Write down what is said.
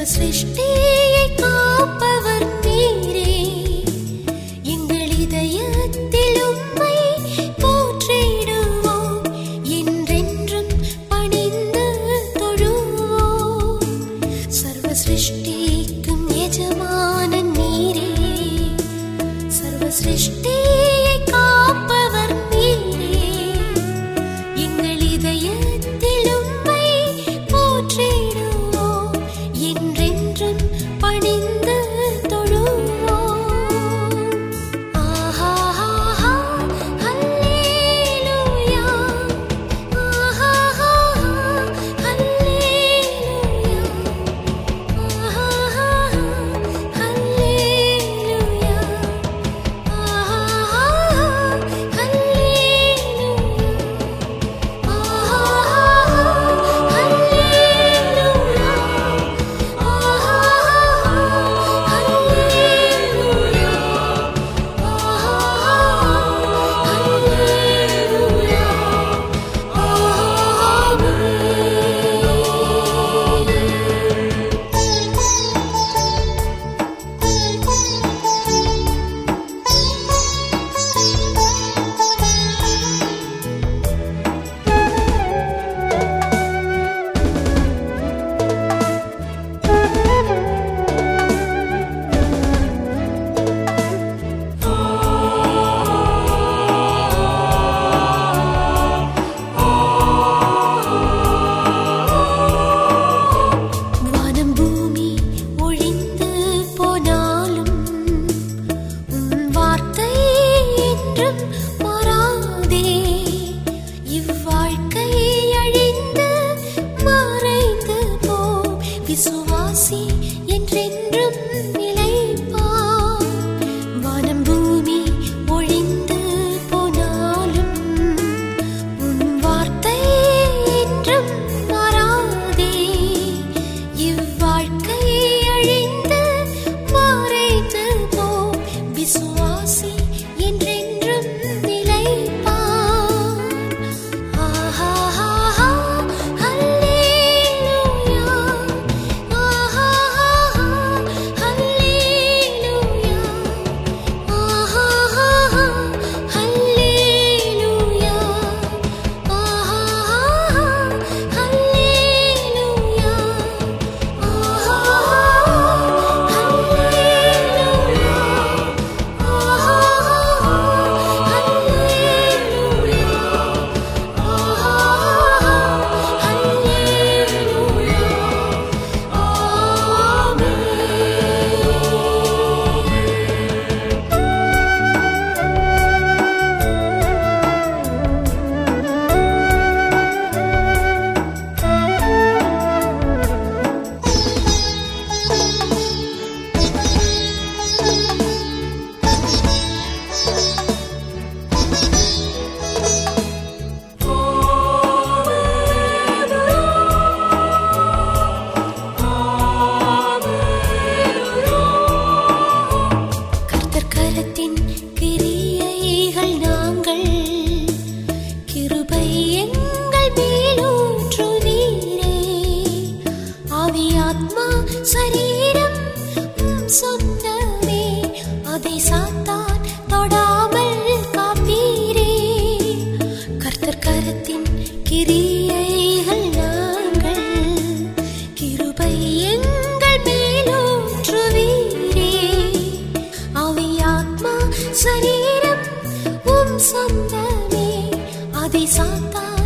ஒரு சிருஷ்டியை காப்பவர் நீரே. எங்கள் இதயத்தில் உம்மை போற்றிடுவோம். என்றென்றும் பணிந்து தொழுவோம். சர்வ சிருஷ்டிக்கும் எஜமான நீரே. சர்வ சிருஷ்டி 苏瓦西。பாவத்தை சாத்தான் தொடாமல் காப்பீரே. கர்த்தர் கருத்தின் கிரியைகள் நாங்கள் கிருபை எங்கள் மேலோற்றுவீரே. அவை ஆத்மா சரீரம் உம் சொந்தமே. அதை சாத்தான்